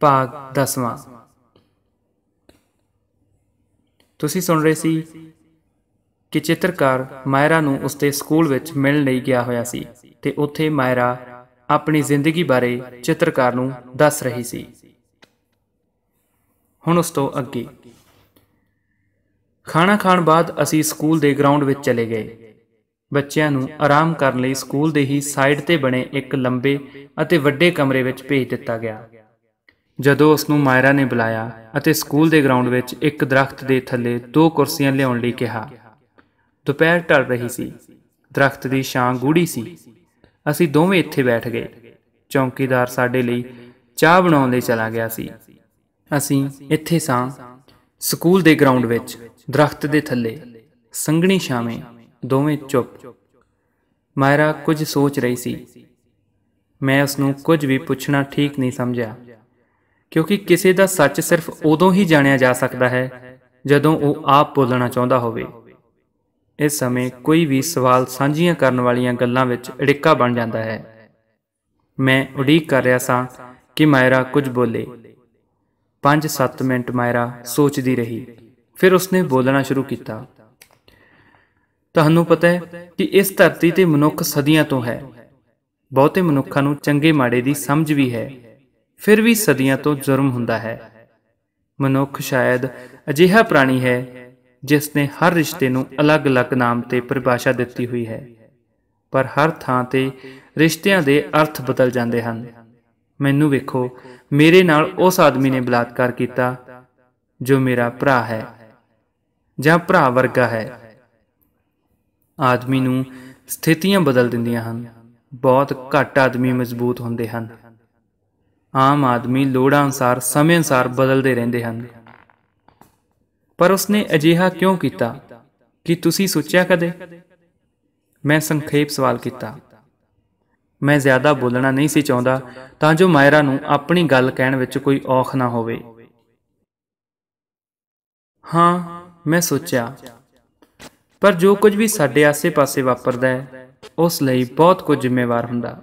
ਭਾਗ 10ਵਾਂ ਤੁਸੀਂ ਸੁਣ ਰਹੇ ਸੀ ਕਿ ਚਿੱਤਰਕਾਰ ਮਾਇਰਾ ਨੂੰ ਉਸਦੇ ਸਕੂਲ ਵਿੱਚ ਮਿਲਣ ਲਈ ਗਿਆ ਹੋਇਆ ਸੀ ਤੇ ਉੱਥੇ ਮਾਇਰਾ ਆਪਣੀ ਜ਼ਿੰਦਗੀ ਬਾਰੇ ਚਿੱਤਰਕਾਰ ਨੂੰ ਦੱਸ ਰਹੀ ਸੀ। ਹੁਣ ਉਸ ਤੋਂ ਅੱਗੇ। ਖਾਣਾ ਖਾਣ ਬਾਅਦ ਅਸੀਂ ਸਕੂਲ ਦੇ ਗਰਾਊਂਡ ਵਿੱਚ ਚਲੇ ਗਏ। ਬੱਚਿਆਂ ਨੂੰ ਆਰਾਮ ਕਰਨ ਲਈ ਸਕੂਲ ਦੇ ਹੀ ਸਾਈਡ ਤੇ ਬਣੇ ਇੱਕ ਲੰਬੇ ਅਤੇ ਵੱਡੇ ਕਮਰੇ ਵਿੱਚ ਭੇਜ ਦਿੱਤਾ ਗਿਆ। ਜਦੋਂ ਉਸ ਨੂੰ ਮਾਇਰਾ ਨੇ ਬੁਲਾਇਆ ਅਤੇ ਸਕੂਲ ਦੇ ਗਰਾਊਂਡ ਵਿੱਚ ਇੱਕ ਦਰਖਤ ਦੇ ਥੱਲੇ ਦੋ ਕੁਰਸੀਆਂ ਲਿਆਉਣ ਲਈ ਕਿਹਾ। ਦੁਪਹਿਰ ਢਲ ਰਹੀ ਸੀ। ਦਰਖਤ ਦੀ ਛਾਂ ਗੂੜੀ ਸੀ। ਅਸੀਂ ਦੋਵੇਂ ਇੱਥੇ ਬੈਠ ਗਏ। ਚੌਕੀਦਾਰ ਸਾਡੇ ਲਈ ਚਾਹ ਬਣਾਉਣ ਲਈ ਚਲਾ ਗਿਆ ਸੀ। ਅਸੀਂ ਇੱਥੇ ਸਾਂ। ਸਕੂਲ ਦੇ ਗਰਾਊਂਡ ਵਿੱਚ ਦਰਖਤ ਦੇ ਥੱਲੇ ਸੰਘਣੀ ਛਾਵੇਂ ਦੋਵੇਂ ਚੁੱਪ। ਮਾਇਰਾ ਕੁਝ ਸੋਚ ਰਹੀ ਸੀ। ਮੈਂ ਉਸ ਨੂੰ ਕੁਝ ਵੀ ਪੁੱਛਣਾ ਠੀਕ ਨਹੀਂ ਸਮਝਿਆ। ਕਿਉਂਕਿ ਕਿਸੇ ਦਾ ਸੱਚ ਸਿਰਫ ਉਦੋਂ ਹੀ ਜਾਣਿਆ ਜਾ ਸਕਦਾ ਹੈ ਜਦੋਂ ਉਹ ਆਪ ਬੋਲਣਾ ਚਾਹੁੰਦਾ ਹੋਵੇ। ਇਸ ਸਮੇਂ ਕੋਈ ਵੀ ਸਵਾਲ ਸਾਂਝੀਆਂ ਕਰਨ ਵਾਲੀਆਂ ਗੱਲਾਂ ਵਿੱਚ ਅੜਿੱਕਾ ਬਣ ਜਾਂਦਾ ਹੈ। ਮੈਂ ਉਡੀਕ ਕਰ ਰਿਹਾ ਸਾਂ ਕਿ ਮਾਇਰਾ ਕੁਝ ਬੋਲੇ। 5-7 ਮਿੰਟ ਮਾਇਰਾ ਸੋਚਦੀ ਰਹੀ। ਫਿਰ ਉਸਨੇ ਬੋਲਣਾ ਸ਼ੁਰੂ ਕੀਤਾ। ਤੁਹਾਨੂੰ ਪਤਾ ਹੈ ਕਿ ਇਸ ਧਰਤੀ ਤੇ ਮਨੁੱਖ ਸਦੀਆਂ ਤੋਂ ਹੈ। ਬਹੁਤੇ ਮਨੁੱਖਾਂ ਨੂੰ ਚੰਗੇ ਮਾੜੇ ਦੀ ਸਮਝ ਵੀ ਹੈ। ਫਿਰ ਵੀ ਸਦੀਆਂ ਤੋਂ ਜ਼ੁਰਮ ਹੁੰਦਾ ਹੈ। ਮਨੁੱਖ ਸ਼ਾਇਦ ਅਜਿਹਾ ਪ੍ਰਾਣੀ ਹੈ ਜਿਸ ਨੇ ਹਰ ਰਿਸ਼ਤੇ ਨੂੰ ਅਲੱਗ-ਅਲੱਗ ਨਾਮ ਤੇ ਪਰਿਭਾਸ਼ਾ ਦਿੱਤੀ ਹੋਈ ਹੈ। ਪਰ ਹਰ ਥਾਂ ਤੇ ਰਿਸ਼ਤਿਆਂ ਦੇ ਅਰਥ ਬਦਲ ਜਾਂਦੇ ਹਨ। ਮੈਨੂੰ ਵੇਖੋ, ਮੇਰੇ ਨਾਲ ਉਸ ਆਦਮੀ ਨੇ ਬਲਾਤਕਾਰ ਕੀਤਾ, ਜੋ ਮੇਰਾ ਭਰਾ ਹੈ, ਜਾਂ ਭਰਾ ਵਰਗਾ ਹੈ। ਆਦਮੀ ਨੂੰ ਸਥਿਤੀਆਂ ਬਦਲ ਦਿੰਦੀਆਂ ਹਨ। ਬਹੁਤ ਘੱਟ ਆਦਮੀ ਮਜ਼ਬੂਤ ਹੁੰਦੇ ਹਨ। ਆਮ ਆਦਮੀ ਲੋੜਾਂ ਅਨਸਾਰ, ਸਮੇਂ ਅਨਸਾਰ ਬਦਲਦੇ ਰਹਿੰਦੇ ਹਨ। ਪਰ ਉਸਨੇ ਅਜਿਹਾ ਕਿਉਂ ਕੀਤਾ ਕਿ ਤੁਸੀਂ ਸੋਚਿਆ ਕਦੇ? ਮੈਂ ਸੰਖੇਪ ਸਵਾਲ ਕੀਤਾ। ਮੈਂ ਜ਼ਿਆਦਾ ਬੋਲਣਾ ਨਹੀਂ ਸੀ ਚਾਹੁੰਦਾ, ਤਾਂ ਜੋ ਮਾਇਰਾ ਨੂੰ ਆਪਣੀ ਗੱਲ ਕਹਿਣ ਵਿੱਚ ਕੋਈ ਔਖ ਨਾ ਹੋਵੇ। ਹਾਂ, ਮੈਂ ਸੋਚਿਆ। ਪਰ ਜੋ ਕੁਝ ਵੀ ਸਾਡੇ ਆਸੇ-ਪਾਸੇ ਵਾਪਰਦਾ ਹੈ, ਉਸ ਲਈ ਬਹੁਤ ਕੁਝ ਜ਼ਿੰਮੇਵਾਰ ਹੁੰਦਾ।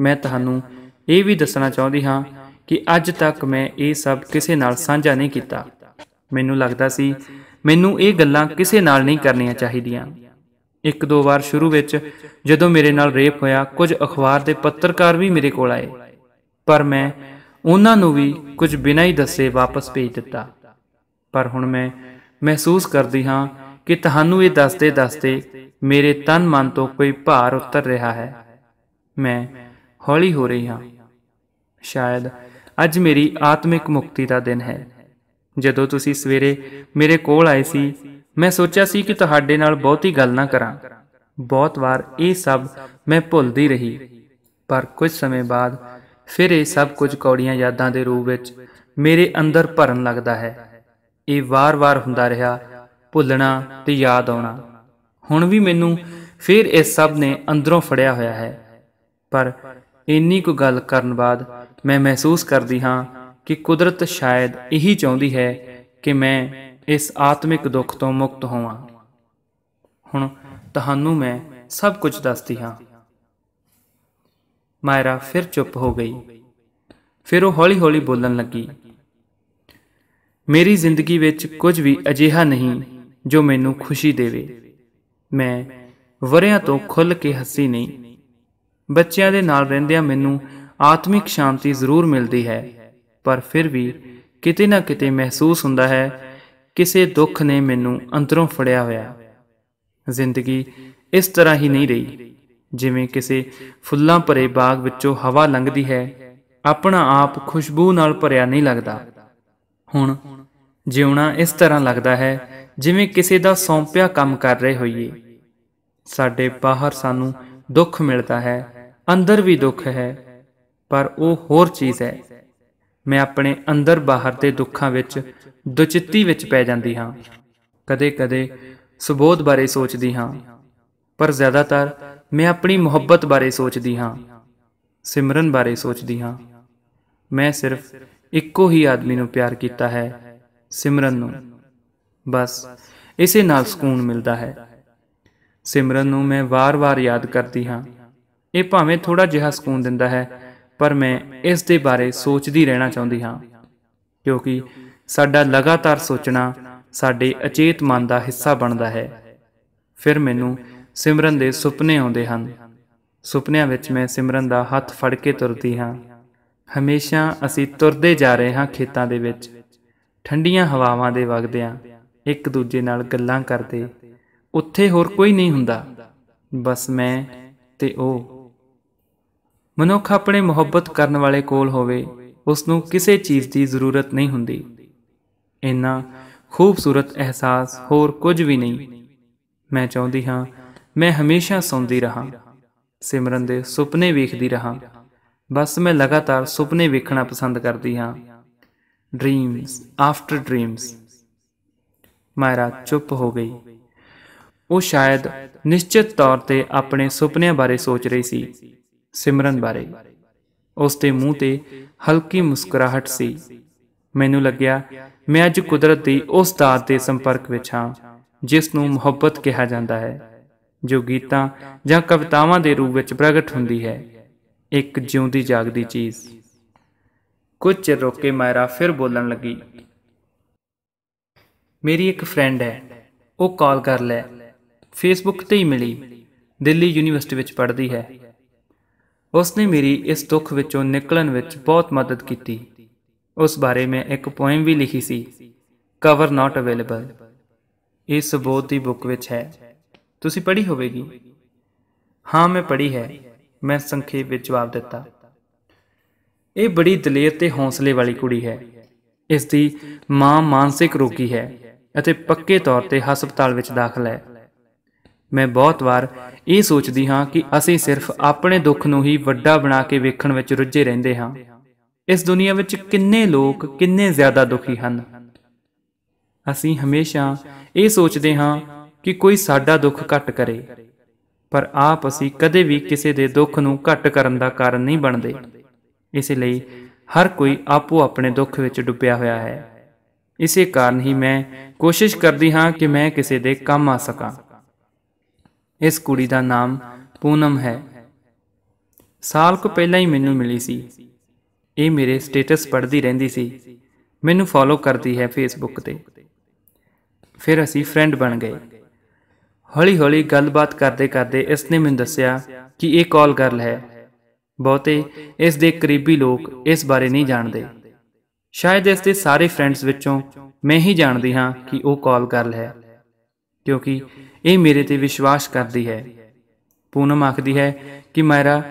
ਮੈਂ ਤੁਹਾਨੂੰ ਇਹ ਵੀ ਦੱਸਣਾ ਚਾਹੁੰਦੀ ਹਾਂ ਕਿ ਅੱਜ ਤੱਕ ਮੈਂ ਇਹ ਸਭ ਕਿਸੇ ਨਾਲ ਸਾਂਝਾ ਨਹੀਂ ਕੀਤਾ। ਮੈਨੂੰ ਲੱਗਦਾ ਸੀ, ਮੈਨੂੰ ਇਹ ਗੱਲਾਂ ਕਿਸੇ ਨਾਲ ਨਹੀਂ ਕਰਨੀਆਂ ਚਾਹੀਦੀਆਂ। ਇੱਕ ਦੋ ਵਾਰ ਸ਼ੁਰੂ ਵਿੱਚ ਜਦੋਂ ਮੇਰੇ ਨਾਲ ਰੇਪ ਹੋਇਆ, ਕੁਝ ਅਖਬਾਰ ਦੇ ਪੱਤਰਕਾਰ ਵੀ ਮੇਰੇ ਕੋਲ ਆਏ। ਪਰ ਮੈਂ ਉਹਨਾਂ ਨੂੰ ਵੀ ਕੁਝ ਬਿਨਾਂ ਹੀ ਦੱਸੇ ਵਾਪਸ ਭੇਜ ਦਿੱਤਾ। ਪਰ ਹੁਣ ਮੈਂ ਮਹਿਸੂਸ ਕਰਦੀ ਹਾਂ ਕਿ ਤੁਹਾਨੂੰ ਇਹ ਦੱਸਦੇ ਦੱਸਦੇ ਮੇਰੇ ਤਨ ਮਨ ਤੋਂ ਕੋਈ ਭਾਰ ਉਤਰ ਰਿਹਾ ਹੈ। ਮੈਂ ਹੌਲੀ ਹੋ ਰਹੀ ਹਾਂ। ਸ਼ਾਇਦ ਅੱਜ ਮੇਰੀ ਆਤਮਿਕ ਮੁਕਤੀ ਦਾ ਦਿਨ ਹੈ। ਜਦੋਂ ਤੁਸੀਂ ਸਵੇਰੇ ਮੇਰੇ ਕੋਲ ਆਏ ਸੀ, ਮੈਂ ਸੋਚਿਆ ਸੀ ਕਿ ਤੁਹਾਡੇ ਨਾਲ ਬਹੁਤੀ ਗੱਲ ਨਾ ਕਰਾਂ। ਬਹੁਤ ਵਾਰ ਇਹ ਸਭ ਮੈਂ ਭੁੱਲਦੀ ਰਹੀ। ਪਰ ਕੁਝ ਸਮੇਂ ਬਾਅਦ ਫਿਰ ਇਹ ਸਭ ਕੁਝ ਕੌੜੀਆਂ ਯਾਦਾਂ ਦੇ ਰੂਪ ਵਿੱਚ ਮੇਰੇ ਅੰਦਰ ਭਰਨ ਲੱਗਦਾ ਹੈ। ਇਹ ਵਾਰ-ਵਾਰ ਹੁੰਦਾ ਰਿਹਾ, ਭੁੱਲਣਾ ਤੇ ਯਾਦ ਆਉਣਾ। ਹੁਣ ਵੀ ਮੈਨੂੰ ਫਿਰ ਇਸ ਸਭ ਨੇ ਅੰਦਰੋਂ ਫੜਿਆ ਹੋਇਆ ਹੈ। ਪਰ ਇੰਨੀ ਕੁ ਗੱਲ ਕਰਨ ਬਾਅਦ ਮੈਂ ਮਹਿਸੂਸ ਕਰਦੀ ਹਾਂ ਕਿ ਕੁਦਰਤ ਸ਼ਾਇਦ ਇਹੀ ਚਾਹੁੰਦੀ ਹੈ ਕਿ ਮੈਂ ਇਸ ਆਤਮਿਕ ਦੁੱਖ ਤੋਂ ਮੁਕਤ ਹੋਵਾਂ। ਹੁਣ ਤੁਹਾਨੂੰ ਮੈਂ ਸਭ ਕੁਝ ਦੱਸਦੀ ਹਾਂ। ਮਾਇਰਾ ਫਿਰ ਚੁੱਪ ਹੋ ਗਈ। ਫਿਰ ਉਹ ਹੌਲੀ-ਹੌਲੀ ਬੋਲਣ ਲੱਗੀ, ਮੇਰੀ ਜ਼ਿੰਦਗੀ ਵਿੱਚ ਕੁਝ ਵੀ ਅਜਿਹਾ ਨਹੀਂ ਜੋ ਮੈਨੂੰ ਖੁਸ਼ੀ ਦੇਵੇ। ਮੈਂ ਵਰਿਆਂ ਤੋਂ ਖੁੱਲ ਕੇ ਹੱਸੀ ਨਹੀਂ। ਬੱਚਿਆਂ ਦੇ ਨਾਲ ਰਹਿੰਦਿਆਂ ਮੈਨੂੰ ਆਤਮਿਕ ਸ਼ਾਂਤੀ ਜ਼ਰੂਰ ਮਿਲਦੀ ਹੈ, ਪਰ ਫਿਰ ਵੀ ਕਿਤੇ ਨਾ ਕਿਤੇ ਮਹਿਸੂਸ ਹੁੰਦਾ ਹੈ, ਕਿਸੇ ਦੁੱਖ ਨੇ ਮੈਨੂੰ ਅੰਦਰੋਂ ਫੜਿਆ ਹੋਇਆ। ਜ਼ਿੰਦਗੀ ਇਸ ਤਰ੍ਹਾਂ ਹੀ ਨਹੀਂ ਰਹੀ, ਜਿਵੇਂ ਕਿਸੇ ਫੁੱਲਾਂ ਭਰੇ ਬਾਗ ਵਿੱਚੋਂ ਹਵਾ ਲੰਘਦੀ ਹੈ, ਆਪਣਾ ਆਪ ਖੁਸ਼ਬੂ ਨਾਲ ਭਰਿਆ ਨਹੀਂ ਲੱਗਦਾ। ਹੁਣ ਜਿਉਣਾ ਇਸ ਤਰ੍ਹਾਂ ਲੱਗਦਾ ਹੈ, ਜਿਵੇਂ ਕਿਸੇ ਦਾ ਸੌਂਪਿਆ ਕੰਮ ਕਰ ਰਹੇ ਹੋਈਏ। ਸਾਡੇ ਬਾਹਰ ਸਾਨੂੰ ਦੁੱਖ ਮਿਲਦਾ ਹੈ, ਅੰਦਰ ਵੀ ਦੁੱਖ ਹੈ ਪਰ ਉਹ ਹੋਰ ਚੀਜ਼ ਹੈ। ਮੈਂ ਆਪਣੇ ਅੰਦਰ ਬਾਹਰ ਦੇ ਦੁੱਖਾਂ ਵਿੱਚ ਦੁਚਿੱਤੀ ਵਿੱਚ ਪੈ ਜਾਂਦੀ ਹਾਂ। ਕਦੇ-ਕਦੇ ਸੁਬੋਧ ਬਾਰੇ ਸੋਚਦੀ ਹਾਂ, ਪਰ ਜ਼ਿਆਦਾਤਰ ਮੈਂ ਆਪਣੀ ਮੁਹੱਬਤ ਬਾਰੇ ਸੋਚਦੀ ਹਾਂ, ਸਿਮਰਨ ਬਾਰੇ ਸੋਚਦੀ ਹਾਂ। ਮੈਂ ਸਿਰਫ ਇੱਕੋ ਹੀ ਆਦਮੀ ਨੂੰ ਪਿਆਰ ਕੀਤਾ ਹੈ, ਸਿਮਰਨ ਨੂੰ। ਬਸ ਇਸੇ ਨਾਲ ਸਕੂਨ ਮਿਲਦਾ ਹੈ। ਸਿਮਰਨ ਨੂੰ ਮੈਂ ਵਾਰ-ਵਾਰ ਯਾਦ ਕਰਦੀ ਹਾਂ। ਇਹ ਭਾਵੇਂ ਥੋੜਾ ਜਿਹਾ ਸਕੂਨ ਦਿੰਦਾ ਹੈ ਪਰ ਮੈਂ ਇਸ ਦੇ ਬਾਰੇ ਸੋਚਦੀ ਰਹਿਣਾ ਚਾਹੁੰਦੀ ਹਾਂ, ਕਿਉਂਕਿ ਸਾਡਾ ਲਗਾਤਾਰ ਸੋਚਣਾ ਸਾਡੇ ਅਚੇਤ ਮਨ ਦਾ ਹਿੱਸਾ ਬਣਦਾ ਹੈ। ਫਿਰ ਮੈਨੂੰ ਸਿਮਰਨ ਦੇ ਸੁਪਨੇ ਆਉਂਦੇ ਹਨ। ਸੁਪਨਿਆਂ ਵਿੱਚ ਮੈਂ ਸਿਮਰਨ ਦਾ ਹੱਥ ਫੜ ਕੇ ਤੁਰਦੀ ਹਾਂ। ਹਮੇਸ਼ਾ ਅਸੀਂ ਤੁਰਦੇ ਜਾ ਰਹੇ ਹਾਂ ਖੇਤਾਂ ਦੇ ਵਿੱਚ। ਠੰਡੀਆਂ ਹਵਾਵਾਂ ਦੇ ਵਗਦਿਆਂ ਇੱਕ ਦੂਜੇ ਨਾਲ ਗੱਲਾਂ ਕਰਦੇ। ਉੱਥੇ ਹੋਰ ਕੋਈ ਨਹੀਂ ਹੁੰਦਾ। ਬਸ ਮੈਂ ਤੇ ਉਹ। ਮਨੁੱਖ ਆਪਣੇ ਮੁਹੱਬਤ ਕਰਨ ਵਾਲੇ ਕੋਲ ਹੋਵੇ ਉਸ ਨੂੰ ਕਿਸੇ ਚੀਜ਼ ਦੀ ਜ਼ਰੂਰਤ ਨਹੀਂ ਹੁੰਦੀ। ਇੰਨਾ ਖੂਬਸੂਰਤ ਅਹਿਸਾਸ ਹੋਰ ਕੁਝ ਵੀ ਨਹੀਂ। ਮੈਂ ਚਾਹੁੰਦੀ ਹਾਂ, ਮੈਂ ਹਮੇਸ਼ਾ ਸੌਂਦੀ ਰਹਾ, ਸਿਮਰਨ ਦੇ ਸੁਪਨੇ ਵੇਖਦੀ ਰਹਾ। ਬਸ ਮੈਂ ਲਗਾਤਾਰ ਸੁਪਨੇ ਵੇਖਣਾ ਪਸੰਦ ਕਰਦੀ ਹਾਂ। ਡ੍ਰੀਮਸ ਆਫਟਰ ਡ੍ਰੀਮਸ ਮਾਇਰਾ ਚੁੱਪ ਹੋ ਗਈ। ਉਹ ਸ਼ਾਇਦ ਨਿਸ਼ਚਿਤ ਤੌਰ ਤੇ ਆਪਣੇ ਸੁਪਨਿਆਂ ਬਾਰੇ ਸੋਚ ਰਹੀ ਸੀ। ਸਿਮਰਨ ਬਾਰੇ। ਉਸ ਦੇ ਮੂੰਹ ਤੇ ਹਲਕੀ ਮੁਸਕਰਾਹਟ ਸੀ। ਮੈਨੂੰ ਲੱਗਿਆ, ਮੈਂ ਅੱਜ ਕੁਦਰਤ ਦੀ ਉਸ ਦਾਤ ਦੇ ਸੰਪਰਕ ਵਿੱਚ ਹਾਂ ਜਿਸ ਨੂੰ ਮੁਹੱਬਤ ਕਿਹਾ ਜਾਂਦਾ ਹੈ, ਜੋ ਗੀਤਾਂ ਜਾਂ ਕਵਿਤਾਵਾਂ ਦੇ ਰੂਪ ਵਿੱਚ ਪ੍ਰਗਟ ਹੁੰਦੀ ਹੈ। ਇੱਕ ਜਿਉਂਦੀ ਜਾਗਦੀ ਚੀਜ਼। ਕੁਝ ਚਿਰ ਰੁਕ ਕੇ ਮਾਇਰਾ ਫਿਰ ਬੋਲਣ ਲੱਗੀ। ਮੇਰੀ ਇੱਕ ਫਰੈਂਡ ਹੈ, ਉਹ ਕਾਲ ਕਰ ਲੈ। ਫੇਸਬੁੱਕ ਤੇ ਹੀ ਮਿਲੀ। ਦਿੱਲੀ ਯੂਨੀਵਰਸਿਟੀ ਵਿੱਚ ਪੜ੍ਹਦੀ ਹੈ। ਉਸਨੇ ਮੇਰੀ ਇਸ ਦੁੱਖ ਵਿੱਚੋਂ ਨਿਕਲਣ ਵਿੱਚ ਬਹੁਤ ਮਦਦ ਕੀਤੀ। ਉਸ ਬਾਰੇ ਮੈਂ ਇੱਕ ਪੋਇਮ ਵੀ ਲਿਖੀ ਸੀ ਕਵਰ ਨਾਟ ਅਵੇਲੇਬਲ ਇਹ ਸਬੋਧ ਦੀ ਬੁੱਕ ਵਿੱਚ ਹੈ। ਤੁਸੀਂ ਪੜ੍ਹੀ ਹੋਵੇਗੀ। ਹਾਂ, ਮੈਂ ਪੜ੍ਹੀ ਹੈ। ਮੈਂ ਸੰਖੇਪ ਵਿੱਚ ਜਵਾਬ ਦਿੱਤਾ। ਇਹ ਬੜੀ ਦਲੇਰ ਤੇ ਹੌਸਲੇ ਵਾਲੀ ਕੁੜੀ ਹੈ। ਇਸ ਦੀ ਮਾਂ ਮਾਨਸਿਕ ਰੋਗੀ ਹੈ ਅਤੇ ਪੱਕੇ ਤੌਰ ਤੇ ਹਸਪਤਾਲ ਵਿੱਚ ਦਾਖਲ ਹੈ। ਮੈਂ ਬਹੁਤ ਵਾਰ ਇਹ ਸੋਚਦੀ ਹਾਂ ਕਿ ਅਸੀਂ ਸਿਰਫ ਆਪਣੇ ਦੁੱਖ ਨੂੰ ਹੀ ਵੱਡਾ ਬਣਾ ਕੇ ਵੇਖਣ ਵਿੱਚ ਰੁੱਝੇ ਰਹਿੰਦੇ ਹਾਂ। ਇਸ ਦੁਨੀਆ ਵਿੱਚ ਕਿੰਨੇ ਲੋਕ ਕਿੰਨੇ ਜ਼ਿਆਦਾ ਦੁਖੀ ਹਨ। ਅਸੀਂ ਹਮੇਸ਼ਾ ਇਹ ਸੋਚਦੇ ਹਾਂ ਕਿ ਕੋਈ ਸਾਡਾ ਦੁੱਖ ਘੱਟ ਕਰੇ, ਪਰ ਆਪ ਅਸੀਂ ਕਦੇ ਵੀ ਕਿਸੇ ਦੇ ਦੁੱਖ ਨੂੰ ਘੱਟ ਕਰਨ ਦਾ ਕਾਰਨ ਨਹੀਂ ਬਣਦੇ। ਇਸ ਲਈ ਹਰ ਕੋਈ ਆਪੋ ਆਪਣੇ ਦੁੱਖ ਵਿੱਚ ਡੁੱਬਿਆ ਹੋਇਆ ਹੈ। ਇਸੇ ਕਾਰਨ ਹੀ ਮੈਂ ਕੋਸ਼ਿਸ਼ ਕਰਦੀ ਹਾਂ ਕਿ ਮੈਂ ਕਿਸੇ ਦੇ ਕੰਮ ਆ ਸਕਾਂ। ਇਸ ਕੁੜੀ ਦਾ ਨਾਮ ਪੂਨਮ ਹੈ। ਸਾਲ ਕੁ ਪਹਿਲਾਂ ਹੀ ਮੈਨੂੰ ਮਿਲੀ ਸੀ। ਇਹ ਮੇਰੇ ਸਟੇਟਸ ਪੜ੍ਹਦੀ ਰਹਿੰਦੀ ਸੀ। ਮੈਨੂੰ ਫੋਲੋ ਕਰਦੀ ਹੈ ਫੇਸਬੁੱਕ ਤੇ। ਫਿਰ ਅਸੀਂ ਫਰੈਂਡ ਬਣ ਗਏ। ਹੌਲੀ-ਹੌਲੀ ਗੱਲਬਾਤ ਕਰਦੇ-ਕਰਦੇ ਇਸ ਨੇ ਮੈਨੂੰ ਦੱਸਿਆ ਕਿ ਇਹ ਕਾਲ ਗਰਲ ਹੈ। ਬਹੁਤੇ ਇਸ ਦੇ ਕਰੀਬੀ ਲੋਕ ਇਸ ਬਾਰੇ ਨਹੀਂ ਜਾਣਦੇ। ਸ਼ਾਇਦ ਇਸ ਦੇ ਸਾਰੇ ਫਰੈਂਡਸ ਵਿੱਚੋਂ ਮੈਂ ਹੀ ਜਾਣਦੀ ਹਾਂ ਕਿ ਉਹ ਕਾਲ ਗਰਲ ਹੈ। ਕਿਉਂਕਿ ਇਹ ਮੇਰੇ ਤੇ ਵਿਸ਼ਵਾਸ ਕਰਦੀ ਹੈ। ਪੂਨਮ ਆਖਦੀ ਹੈ ਕਿ ਮਾਇਰਾ,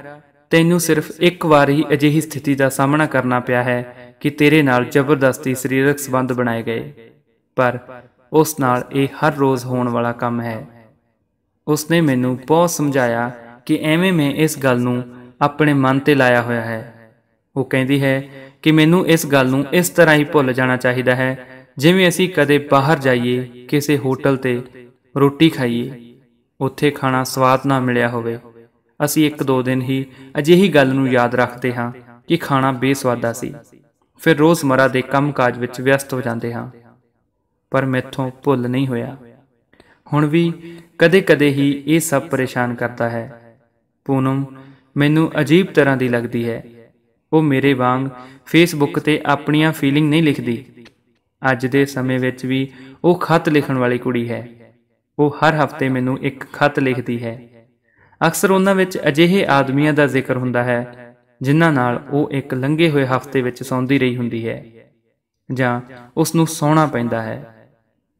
ਤੈਨੂੰ ਸਿਰਫ ਇੱਕ ਵਾਰ ਹੀ ਅਜਿਹੀ ਸਥਿਤੀ ਦਾ ਸਾਹਮਣਾ ਕਰਨਾ ਪਿਆ ਹੈ ਕਿ ਤੇਰੇ ਨਾਲ ਜ਼ਬਰਦਸਤੀ ਸਰੀਰਕ ਸੰਬੰਧ ਬਣਾਏ ਗਏ। ਪਰ ਉਸ ਨਾਲ ਇਹ ਹਰ ਰੋਜ਼ ਹੋਣ ਵਾਲਾ ਕੰਮ ਹੈ। ਉਸਨੇ ਮੈਨੂੰ ਬਹੁਤ ਸਮਝਾਇਆ ਕਿ ਐਵੇਂ ਮੈਂ ਇਸ ਗੱਲ ਨੂੰ ਆਪਣੇ ਮਨ ਤੇ ਲਾਇਆ ਹੋਇਆ ਹੈ। ਉਹ ਕਹਿੰਦੀ ਹੈ ਕਿ ਮੈਨੂੰ ਇਸ ਗੱਲ ਨੂੰ ਇਸ ਤਰ੍ਹਾਂ ਹੀ ਭੁੱਲ ਜਾਣਾ ਚਾਹੀਦਾ ਹੈ, ਜਿਵੇਂ ਅਸੀਂ ਕਦੇ ਬਾਹਰ ਜਾਈਏ, ਕਿਸੇ ਹੋਟਲ ਤੇ ਰੋਟੀ ਖਾਈਏ, ਉੱਥੇ ਖਾਣਾ ਸਵਾਦ ਨਾ ਮਿਲਿਆ ਹੋਵੇ। ਅਸੀਂ ਇੱਕ ਦੋ ਦਿਨ ਹੀ ਅਜਿਹੀ ਗੱਲ ਨੂੰ ਯਾਦ ਰੱਖਦੇ ਹਾਂ ਕਿ ਖਾਣਾ ਬੇਸਵਾਦਾ ਸੀ। ਫਿਰ ਰੋਜ਼ਮਰਾ ਦੇ ਕੰਮਕਾਜ ਵਿੱਚ ਵਿਅਸਤ ਹੋ ਜਾਂਦੇ ਹਾਂ। ਪਰ ਮੈਥੋਂ ਭੁੱਲ ਨਹੀਂ ਹੋਇਆ। ਹੁਣ ਵੀ ਕਦੇ-ਕਦੇ ਹੀ ਇਹ ਸਭ ਪਰੇਸ਼ਾਨ ਕਰਦਾ ਹੈ। ਪੂਨਮ, ਮੈਨੂੰ ਅਜੀਬ ਤਰ੍ਹਾਂ ਦੀ ਲੱਗਦੀ ਹੈ। ਉਹ ਮੇਰੇ ਵਾਂਗ ਫੇਸਬੁੱਕ ਤੇ ਆਪਣੀਆਂ ਫੀਲਿੰਗ ਨਹੀਂ ਲਿਖਦੀ। ਅੱਜ ਦੇ ਸਮੇਂ ਵਿੱਚ ਵੀ ਉਹ ਖਤ ਲਿਖਣ ਵਾਲੀ ਕੁੜੀ ਹੈ। ਉਹ ਹਰ ਹਫ਼ਤੇ ਮੈਨੂੰ ਇੱਕ ਖਤ ਲਿਖਦੀ ਹੈ। ਅਕਸਰ ਉਹਨਾਂ ਵਿੱਚ ਅਜਿਹੇ ਆਦਮੀਆਂ ਦਾ ਜ਼ਿਕਰ ਹੁੰਦਾ ਹੈ, ਜਿਨ੍ਹਾਂ ਨਾਲ ਉਹ ਇੱਕ ਲੰਘੇ ਹੋਏ ਹਫ਼ਤੇ ਵਿੱਚ ਸੌਂਦੀ ਰਹੀ ਹੁੰਦੀ ਹੈ, ਜਾਂ ਉਸ ਨੂੰ ਸੌਣਾ ਪੈਂਦਾ ਹੈ।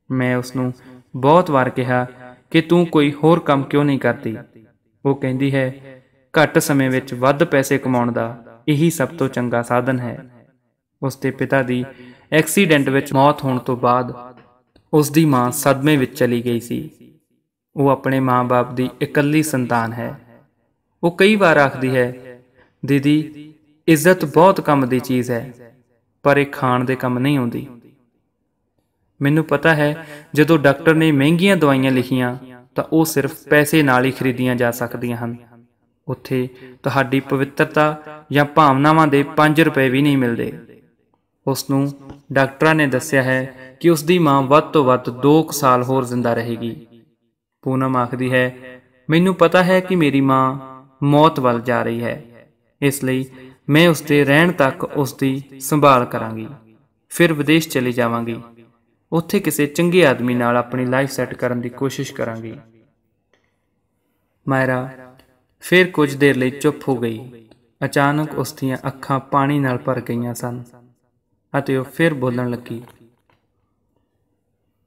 ਮੈਂ ਉਸ ਨੂੰ ਬਹੁਤ ਵਾਰ ਕਿਹਾ ਕਿ ਤੂੰ ਕੋਈ ਹੋਰ ਕੰਮ ਕਿਉਂ ਨਹੀਂ ਕਰਦੀ? ਉਹ ਕਹਿੰਦੀ ਹੈ, ਘੱਟ ਸਮੇਂ ਵਿੱਚ ਵੱਧ ਪੈਸੇ ਕਮਾਉਣ ਦਾ ਇਹੀ ਸਭ ਤੋਂ ਚੰਗਾ ਸਾਧਨ ਹੈ। ਉਸ ਦੇ ਪਿਤਾ ਦੀ ਐਕਸੀਡੈਂਟ ਵਿੱਚ ਮੌਤ ਹੋਣ ਤੋਂ ਬਾਅਦ ਉਸ ਦੀ ਮਾਂ ਸਦਮੇ ਵਿੱਚ ਚਲੀ ਗਈ ਸੀ। ਉਹ ਆਪਣੇ ਮਾਂ-ਬਾਪ ਦੀ ਇਕੱਲੀ ਸੰਤਾਨ ਹੈ। ਉਹ ਕਈ ਵਾਰ ਆਖਦੀ ਹੈ, ਦੀਦੀ, ਇੱਜ਼ਤ ਬਹੁਤ ਕੰਮ ਦੀ ਚੀਜ਼ ਹੈ, ਪਰ ਇਹ ਖਾਣ ਦੇ ਕੰਮ ਨਹੀਂ ਆਉਂਦੀ। ਮੈਨੂੰ ਪਤਾ ਹੈ, ਜਦੋਂ ਡਾਕਟਰ ਨੇ ਮਹਿੰਗੀਆਂ ਦਵਾਈਆਂ ਲਿਖੀਆਂ, ਤਾਂ ਉਹ ਸਿਰਫ ਪੈਸੇ ਨਾਲ ਹੀ ਖਰੀਦੀਆਂ ਜਾ ਸਕਦੀਆਂ ਹਨ। ਉੱਥੇ ਤੁਹਾਡੀ ਪਵਿੱਤਰਤਾ ਜਾਂ ਭਾਵਨਾਵਾਂ ਦੇ 5 ਰੁਪਏ ਵੀ ਨਹੀਂ ਮਿਲਦੇ। ਉਸ ਨੂੰ ਡਾਕਟਰਾਂ ਨੇ ਦੱਸਿਆ ਹੈ ਕਿ ਉਸ ਦੀ ਮਾਂ ਵੱਧ ਤੋਂ ਵੱਧ 2 ਸਾਲ ਹੋਰ ਜ਼ਿੰਦਾ ਰਹੇਗੀ। ਪੂਨਮ ਆਖਦੀ ਹੈ, ਮੈਨੂੰ ਪਤਾ ਹੈ ਕਿ ਮੇਰੀ ਮਾਂ ਮੌਤ ਵੱਲ ਜਾ ਰਹੀ ਹੈ। ਇਸ ਲਈ ਮੈਂ ਉਸ ਦੇ ਰਹਿਣ ਤੱਕ ਉਸ ਦੀ ਸੰਭਾਲ ਕਰਾਂਗੀ। ਫਿਰ ਵਿਦੇਸ਼ ਚਲੀ ਜਾਵਾਂਗੀ। ਉੱਥੇ ਕਿਸੇ ਚੰਗੇ ਆਦਮੀ ਨਾਲ ਆਪਣੀ ਲਾਈਫ ਸੈੱਟ ਕਰਨ ਦੀ ਕੋਸ਼ਿਸ਼ ਕਰਾਂਗੀ। ਮਾਇਰਾ ਫਿਰ ਕੁਝ ਦੇਰ ਲਈ ਚੁੱਪ ਹੋ ਗਈ। ਅਚਾਨਕ ਉਸ ਦੀਆਂ ਅੱਖਾਂ ਪਾਣੀ ਨਾਲ ਭਰ ਗਈਆਂ ਸਨ। ਅਤੇ ਉਹ ਫਿਰ ਬੋਲਣ ਲੱਗੀ,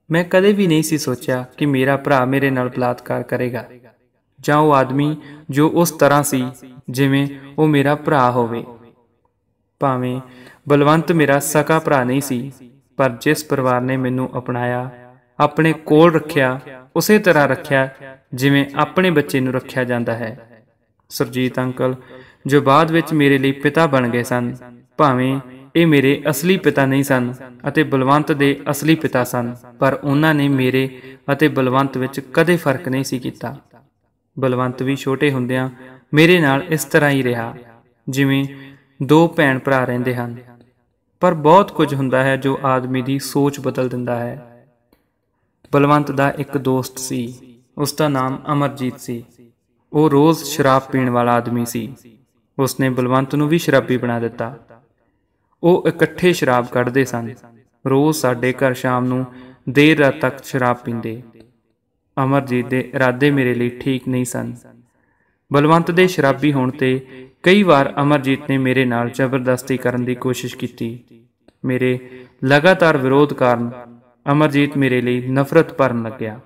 ਮੈਂ ਕਦੇ ਵੀ ਨਹੀਂ ਸੀ ਸੋਚਿਆ ਕਿ ਮੇਰਾ ਭਰਾ ਮੇਰੇ ਨਾਲ ਬਲਾਤਕਾਰ ਕਰੇਗਾ, ਜਾਂ ਉਹ ਆਦਮੀ ਜੋ ਉਸ ਤਰ੍ਹਾਂ ਸੀ ਜਿਵੇਂ ਉਹ ਮੇਰਾ ਭਰਾ ਹੋਵੇ। ਭਾਵੇਂ ਬਲਵੰਤ ਮੇਰਾ ਸਕਾ ਭਰਾ ਨਹੀਂ ਸੀ, ਪਰ ਜਿਸ ਪਰਿਵਾਰ ਨੇ ਮੈਨੂੰ ਅਪਣਾਇਆ, ਆਪਣੇ ਕੋਲ ਰੱਖਿਆ, ਉਸੇ ਤਰ੍ਹਾਂ ਰੱਖਿਆ ਜਿਵੇਂ ਆਪਣੇ ਬੱਚੇ ਨੂੰ ਰੱਖਿਆ ਜਾਂਦਾ ਹੈ। ਸਰਜੀਤ ਅੰਕਲ, ਜੋ ਬਾਅਦ ਵਿੱਚ ਮੇਰੇ ਲਈ ਪਿਤਾ ਬਣ ਗਏ ਸਨ, ਭਾਵੇਂ ਇਹ ਮੇਰੇ ਅਸਲੀ ਪਿਤਾ ਨਹੀਂ ਸਨ ਅਤੇ ਬਲਵੰਤ ਦੇ ਅਸਲੀ ਪਿਤਾ ਸਨ, ਪਰ ਉਹਨਾਂ ਨੇ ਮੇਰੇ ਅਤੇ ਬਲਵੰਤ ਵਿੱਚ ਕਦੇ ਫ਼ਰਕ ਨਹੀਂ ਸੀ ਕੀਤਾ। ਬਲਵੰਤ ਵੀ ਛੋਟੇ ਹੁੰਦਿਆਂ ਮੇਰੇ ਨਾਲ ਇਸ ਤਰ੍ਹਾਂ ਹੀ ਰਿਹਾ, ਜਿਵੇਂ ਦੋ ਭੈਣ ਭਰਾ ਰਹਿੰਦੇ ਹਨ। ਪਰ ਬਹੁਤ ਕੁਝ ਹੁੰਦਾ ਹੈ ਜੋ ਆਦਮੀ ਦੀ ਸੋਚ ਬਦਲ ਦਿੰਦਾ ਹੈ। ਬਲਵੰਤ ਦਾ ਇੱਕ ਦੋਸਤ ਸੀ, ਉਸ ਦਾ ਨਾਮ ਅਮਰਜੀਤ ਸੀ। ਉਹ ਰੋਜ਼ ਸ਼ਰਾਬ ਪੀਣ ਵਾਲਾ ਆਦਮੀ ਸੀ। ਉਸਨੇ ਬਲਵੰਤ ਨੂੰ ਵੀ ਸ਼ਰਾਬੀ ਬਣਾ ਦਿੱਤਾ। ਉਹ ਇਕੱਠੇ ਸ਼ਰਾਬ ਕੱਢਦੇ ਸਨ। ਰੋਜ਼ ਸਾਡੇ ਘਰ ਸ਼ਾਮ ਨੂੰ ਦੇਰ ਰਾਤ ਤੱਕ ਸ਼ਰਾਬ ਪੀਂਦੇ। ਅਮਰਜੀਤ ਦੇ ਇਰਾਦੇ ਮੇਰੇ ਲਈ ਠੀਕ ਨਹੀਂ ਸਨ। ਬਲਵੰਤ ਦੇ ਸ਼ਰਾਬੀ ਹੋਣ ਤੇ ਕਈ ਵਾਰ ਅਮਰਜੀਤ ਨੇ ਮੇਰੇ ਨਾਲ ਜ਼ਬਰਦਸਤੀ ਕਰਨ ਦੀ ਕੋਸ਼ਿਸ਼ ਕੀਤੀ। ਮੇਰੇ ਲਗਾਤਾਰ ਵਿਰੋਧ ਕਾਰਨ ਅਮਰਜੀਤ ਮੇਰੇ ਲਈ ਨਫ਼ਰਤ ਭਰਨ ਲੱਗਿਆ।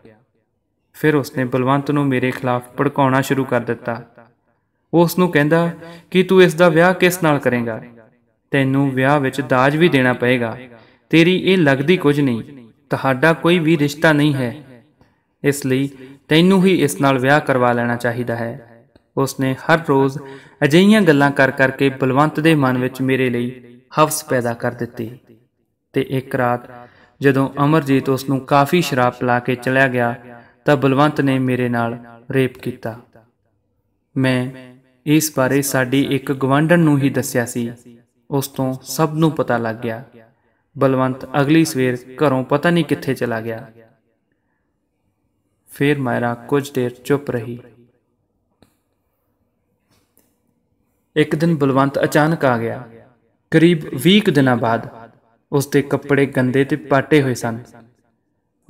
ਫਿਰ ਉਸਨੇ ਬਲਵੰਤ ਨੂੰ ਮੇਰੇ ਖਿਲਾਫ ਭੜਕਾਉਣਾ ਸ਼ੁਰੂ ਕਰ ਦਿੱਤਾ। ਉਹ ਉਸ ਨੂੰ ਕਹਿੰਦਾ ਕਿ ਤੂੰ ਇਸ ਦਾ ਵਿਆਹ ਕਿਸ ਨਾਲ ਕਰੇਗਾ? ਤੈਨੂੰ ਵਿਆਹ ਵਿੱਚ ਦਾਜ ਵੀ ਦੇਣਾ ਪਏਗਾ। ਤੇਰੀ ਇਹ ਲੱਗਦੀ ਕੁਝ ਨਹੀਂ। ਤੁਹਾਡਾ ਕੋਈ ਵੀ ਰਿਸ਼ਤਾ ਨਹੀਂ ਹੈ। ਇਸ ਲਈ ਤੈਨੂੰ ਹੀ ਇਸ ਨਾਲ ਵਿਆਹ ਕਰਵਾ ਲੈਣਾ ਚਾਹੀਦਾ ਹੈ। ਉਸਨੇ ਹਰ ਰੋਜ਼ ਅਜਿਹੀਆਂ ਗੱਲਾਂ ਕਰ ਕਰਕੇ ਬਲਵੰਤ ਦੇ ਮਨ ਵਿੱਚ ਮੇਰੇ ਲਈ ਹਵਸ ਪੈਦਾ ਕਰ ਦਿੱਤੀ। ਤੇ ਇੱਕ ਰਾਤ ਜਦੋਂ ਅਮਰਜੀਤ ਉਸ ਨੂੰ ਕਾਫੀ ਸ਼ਰਾਬ ਪਿਲਾ ਕੇ ਚਲਿਆ ਗਿਆ, ਤਾਂ ਬਲਵੰਤ ਨੇ ਮੇਰੇ ਨਾਲ ਰੇਪ ਕੀਤਾ। ਮੈਂ ਇਸ ਬਾਰੇ ਸਾਡੀ ਇੱਕ ਗਵਾਂਢਣ ਨੂੰ ਹੀ ਦੱਸਿਆ ਸੀ। ਉਸ ਤੋਂ ਸਭ ਨੂੰ ਪਤਾ ਲੱਗ ਗਿਆ। ਬਲਵੰਤ ਅਗਲੀ ਸਵੇਰ ਘਰੋਂ ਪਤਾ ਨਹੀਂ ਕਿੱਥੇ ਚਲਾ ਗਿਆ। ਫਿਰ ਮਾਇਰਾ ਕੁਝ ਦੇਰ ਚੁੱਪ ਰਹੀ। ਇੱਕ ਦਿਨ ਬਲਵੰਤ ਅਚਾਨਕ ਆ ਗਿਆ। ਕਰੀਬ 20 ਦਿਨਾਂ ਬਾਅਦ ਉਸ ਦੇ ਕੱਪੜੇ ਗੰਦੇ ਤੇ ਪਾਟੇ ਹੋਏ ਸਨ।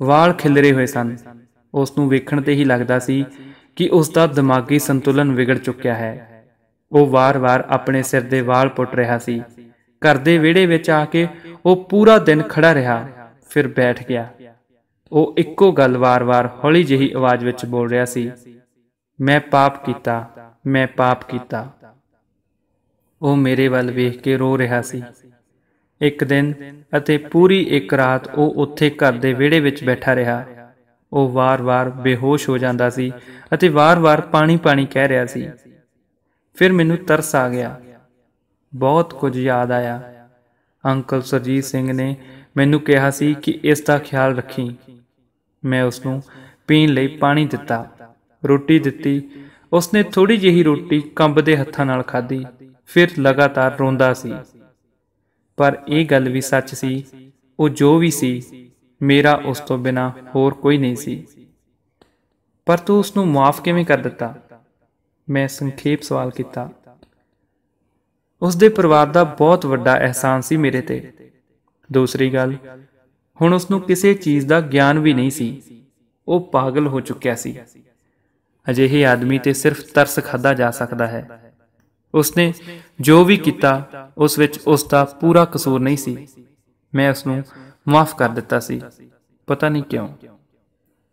ਵਾਲ ਖਿਲਰੇ ਹੋਏ ਸਨ। ਉਸ ਨੂੰ ਵੇਖਣ ਤੇ ਹੀ ਲੱਗਦਾ ਸੀ ਕਿ ਉਸ ਦਾ ਦਿਮਾਗੀ ਸੰਤੁਲਨ ਵਿਗੜ ਚੁੱਕਿਆ ਹੈ। ਉਹ ਵਾਰ-ਵਾਰ ਆਪਣੇ ਸਿਰ ਦੇ ਵਾਲ ਪੁੱਟ ਰਿਹਾ ਸੀ। ਘਰ ਦੇ ਵਿਹੜੇ ਵਿੱਚ ਆ ਕੇ ਉਹ ਪੂਰਾ ਦਿਨ ਖੜਾ ਰਿਹਾ, ਫਿਰ ਬੈਠ ਗਿਆ। ਉਹ ਇੱਕੋ ਗੱਲ ਵਾਰ-ਵਾਰ ਹੌਲੀ ਜਿਹੀ ਆਵਾਜ਼ ਵਿੱਚ ਬੋਲ ਰਿਹਾ ਸੀ, ਮੈਂ ਪਾਪ ਕੀਤਾ, ਮੈਂ ਪਾਪ ਕੀਤਾ। ਉਹ ਮੇਰੇ ਵੱਲ ਵੇਖ ਕੇ ਰੋ ਰਿਹਾ ਸੀ। ਇੱਕ ਦਿਨ ਅਤੇ ਪੂਰੀ ਇੱਕ ਰਾਤ ਉਹ ਉੱਥੇ ਘਰ ਦੇ ਵਿਹੜੇ ਵਿੱਚ ਬੈਠਾ ਰਿਹਾ। ਉਹ ਵਾਰ-ਵਾਰ ਬੇਹੋਸ਼ ਹੋ ਜਾਂਦਾ ਸੀ ਅਤੇ ਵਾਰ-ਵਾਰ ਪਾਣੀ-ਪਾਣੀ ਕਹਿ ਰਿਹਾ ਸੀ ਫਿਰ ਮੈਨੂੰ ਤਰਸ ਆ ਗਿਆ। ਬਹੁਤ ਕੁਝ ਯਾਦ ਆਇਆ। ਅੰਕਲ ਸਰਜੀਤ ਸਿੰਘ ਨੇ ਮੈਨੂੰ ਕਿਹਾ ਸੀ ਕਿ ਇਸ ਦਾ ਖਿਆਲ ਰੱਖੀ। ਮੈਂ ਉਸ ਨੂੰ ਪੀਣ ਲਈ ਪਾਣੀ ਦਿੱਤਾ। ਰੋਟੀ ਦਿੱਤੀ। ਉਸਨੇ ਥੋੜੀ ਜਿਹੀ ਰੋਟੀ ਕੰਬਦੇ ਹੱਥਾਂ ਨਾਲ ਖਾਧੀ। ਫਿਰ ਲਗਾਤਾਰ ਰੋਂਦਾ ਸੀ। ਪਰ ਇਹ ਗੱਲ ਵੀ ਸੱਚ ਸੀ। ਉਹ ਜੋ ਵੀ ਸੀ, ਮੇਰਾ ਉਸ ਤੋਂ ਬਿਨਾ ਹੋਰ ਕੋਈ ਨਹੀਂ ਸੀ। ਪਰ ਤੂੰ ਉਸ ਨੂੰ ਮਾਫ ਕਿਵੇਂ ਕਰ ਦਿੱਤਾ? ਮੈਂ ਸੰਖੇਪ ਸਵਾਲ ਕੀਤਾ। ਉਸ ਦੇ ਪਰਿਵਾਰ ਦਾ ਬਹੁਤ ਵੱਡਾ ਅਹਿਸਾਨ ਸੀ ਮੇਰੇ ਤੇ। ਦੂਸਰੀ ਗੱਲ, ਹੁਣ ਉਸ ਨੂੰ ਕਿਸੇ ਚੀਜ਼ ਦਾ ਗਿਆਨ ਵੀ ਨਹੀਂ ਸੀ। ਉਹ ਪਾਗਲ ਹੋ ਚੁੱਕਿਆ ਸੀ। ਅਜਿਹੇ ਆਦਮੀ ਤੇ ਸਿਰਫ ਤਰਸ ਖਾਦਾ ਜਾ ਸਕਦਾ ਹੈ। ਉਸਨੇ ਜੋ ਵੀ ਕੀਤਾ, ਉਸ ਵਿੱਚ ਉਸ ਦਾ ਪੂਰਾ ਕਸੂਰ ਨਹੀਂ ਸੀ। ਮੈਂ ਉਸ ਨੂੰ ਮਾਫ ਕਰ ਦਿੱਤਾ ਸੀ। ਪਤਾ ਨਹੀਂ ਕਿਉਂ।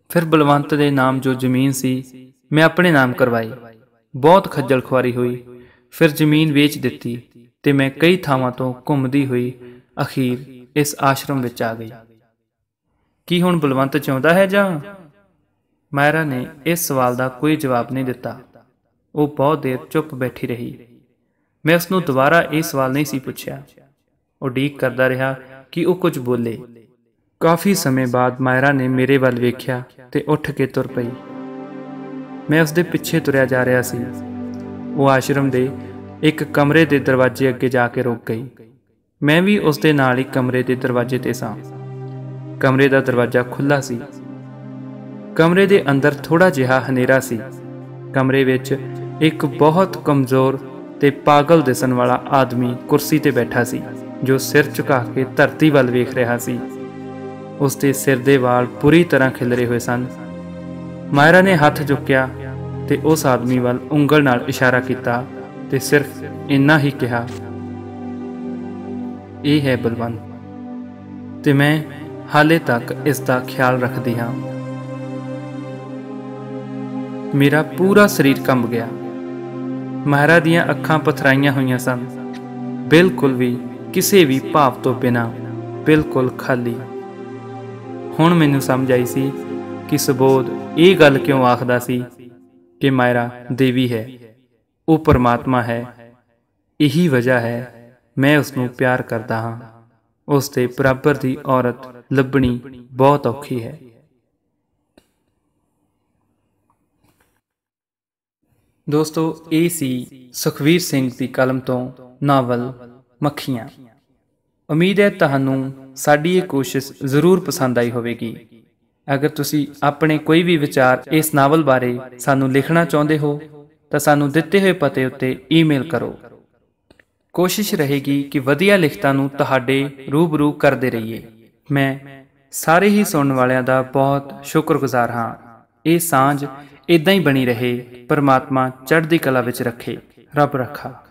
ਫਿਰ ਬਲਵੰਤ ਦੇ ਨਾਮ ਜੋ ਜ਼ਮੀਨ ਸੀ, ਮੈਂ ਆਪਣੇ ਨਾਮ ਕਰਵਾਈ। ਬਹੁਤ ਖੱਜਲ ਖੁਆਰੀ ਹੋਈ। ਫਿਰ ਜ਼ਮੀਨ ਵੇਚ ਦਿੱਤੀ ਤੇ ਮੈਂ ਕਈ ਥਾਵਾਂ ਤੋਂ ਘੁੰਮਦੀ ਹੋਈ ਅਖੀਰ ਇਸ ਆਸ਼ਰਮ ਵਿੱਚ ਆ ਗਈ। ਕੀ ਹੁਣ ਬਲਵੰਤ ਚਾਹੁੰਦਾ ਹੈ ਜਾਂ? ਮਾਇਰਾ ਨੇ ਇਸ ਸਵਾਲ ਦਾ ਕੋਈ ਜਵਾਬ ਨਹੀਂ ਦਿੱਤਾ। ਉਹ ਬਹੁਤ ਦੇਰ ਚੁੱਪ ਬੈਠੀ ਰਹੀ। ਮੈਂ ਉਸ ਨੂੰ ਦੁਬਾਰਾ ਇਹ ਸਵਾਲ ਨਹੀਂ ਸੀ ਪੁੱਛਿਆ। ਉਹ ਡੀਕ ਕਰਦਾ ਰਿਹਾ ਕਿ ਉਹ ਕੁਝ ਬੋਲੇ। ਕਾਫੀ ਸਮੇਂ ਬਾਅਦ ਮਾਇਰਾ ਨੇ ਮੇਰੇ ਵੱਲ ਵੇਖਿਆ ਤੇ ਉੱਠ ਕੇ ਤੁਰ ਪਈ। ਮੈਂ ਉਸ ਦੇ ਪਿੱਛੇ ਤੁਰਿਆ ਜਾ ਰਿਹਾ ਸੀ। ਉਹ ਆਸ਼ਰਮ ਦੇ ਇੱਕ ਕਮਰੇ ਦੇ ਦਰਵਾਜ਼ੇ ਅੱਗੇ ਜਾ ਕੇ ਰੁਕ ਗਈ। ਮੈਂ ਵੀ ਉਸ ਦੇ ਨਾਲ ਹੀ ਕਮਰੇ ਦੇ ਦਰਵਾਜ਼ੇ ਤੇ ਸਾਂ। ਕਮਰੇ ਦਾ ਦਰਵਾਜ਼ਾ ਖੁੱਲਾ ਸੀ। ਕਮਰੇ ਦੇ ਅੰਦਰ ਥੋੜਾ ਜਿਹਾ ਹਨੇਰਾ ਸੀ। ਕਮਰੇ ਵਿੱਚ ਇੱਕ ਬਹੁਤ ਕਮਜ਼ੋਰ ਤੇ ਪਾਗਲ ਦਿਸਣ ਵਾਲਾ ਆਦਮੀ ਕੁਰਸੀ ਤੇ ਬੈਠਾ ਸੀ, ਜੋ ਸਿਰ ਝੁਕਾ ਕੇ ਧਰਤੀ ਵੱਲ ਵੇਖ ਰਿਹਾ ਸੀ। ਉਸ ਦੇ ਸਿਰ ਦੇ ਵਾਲ ਪੂਰੀ ਤਰ੍ਹਾਂ ਖਿਲਰੇ ਹੋਏ ਸਨ। ਮਾਇਰਾ ਨੇ ਹੱਥ ਚੁੱਕਿਆ ਤੇ ਉਸ ਆਦਮੀ ਵੱਲ ਉਂਗਲ ਨਾਲ ਇਸ਼ਾਰਾ ਕੀਤਾ ਤੇ ਸਿਰਫ ਇੰਨਾ ਹੀ ਕਿਹਾ, ਇਹ ਹੈ ਬਲਵੰਤ। ਤੇ ਮੈਂ ਹਾਲੇ ਤੱਕ ਇਸ ਦਾ ਖਿਆਲ ਰੱਖਦੀ ਹਾਂ। ਮੇਰਾ ਪੂਰਾ ਸਰੀਰ ਕੰਬ ਗਿਆ। ਮਹਾਰਾ ਦੀਆਂ ਅੱਖਾਂ ਪਥਰਾਈਆਂ ਹੋਈਆਂ ਸਨ। ਬਿਲਕੁਲ ਵੀ ਕਿਸੇ ਵੀ ਭਾਵ ਤੋਂ ਬਿਨਾ ਬਿਲਕੁਲ ਖਾਲੀ। ਹੁਣ ਮੈਨੂੰ ਸਮਝ ਆਈ ਸੀ ਕਿ ਸੁਬੋਧ ਇਹ ਗੱਲ ਕਿਉਂ ਆਖਦਾ ਸੀ ਕਿ ਮਾਇਰਾ ਦੇਵੀ ਹੈ, ਉਹ ਪਰਮਾਤਮਾ ਹੈ, ਇਹੀ ਵਜ੍ਹਾ ਹੈ, ਮੈਂ ਉਸ ਨੂੰ ਪਿਆਰ ਕਰਦਾ ਹਾਂ। ਉਸ ਦੇ ਬਰਾਬਰ ਦੀ ਔਰਤ ਲੱਭਣੀ ਬਹੁਤ ਔਖੀ ਹੈ। ਦੋਸਤੋ, ਇਹ ਸੀ ਸੁਖਵੀਰ ਸਿੰਘ ਦੀ ਕਲਮ ਤੋਂ ਨਾਵਲ ਮੱਖੀਆਂ। ਉਮੀਦ ਹੈ ਤੁਹਾਨੂੰ ਸਾਡੀ ਇਹ ਕੋਸ਼ਿਸ਼ ਜ਼ਰੂਰ ਪਸੰਦ ਆਈ ਹੋਵੇਗੀ। ਅਗਰ ਤੁਸੀਂ ਆਪਣੇ ਕੋਈ ਵੀ ਵਿਚਾਰ ਇਸ ਨਾਵਲ ਬਾਰੇ ਸਾਨੂੰ ਲਿਖਣਾ ਚਾਹੁੰਦੇ ਹੋ, ਤਾਂ ਸਾਨੂੰ ਦਿੱਤੇ ਹੋਏ ਪਤੇ ਉੱਤੇ ਈਮੇਲ ਕਰੋ। ਕੋਸ਼ਿਸ਼ ਰਹੇਗੀ ਕਿ ਵਧੀਆ ਲਿਖਤਾਂ ਨੂੰ ਤੁਹਾਡੇ ਰੂਬਰੂ ਕਰਦੇ ਰਹੀਏ। ਮੈਂ ਸਾਰੇ ਹੀ ਸੁਣਨ ਵਾਲਿਆਂ ਦਾ ਬਹੁਤ ਸ਼ੁਕਰਗੁਜ਼ਾਰ ਹਾਂ। ਇਹ ਸਾਂਝ ਇਦਾਂ ਹੀ ਬਣੀ ਰਹੇ, ਪਰਮਾਤਮਾ ਚੜ੍ਹਦੀ ਕਲਾ ਵਿੱਚ ਰੱਖੇ। ਰੱਬ ਰੱਖਾ।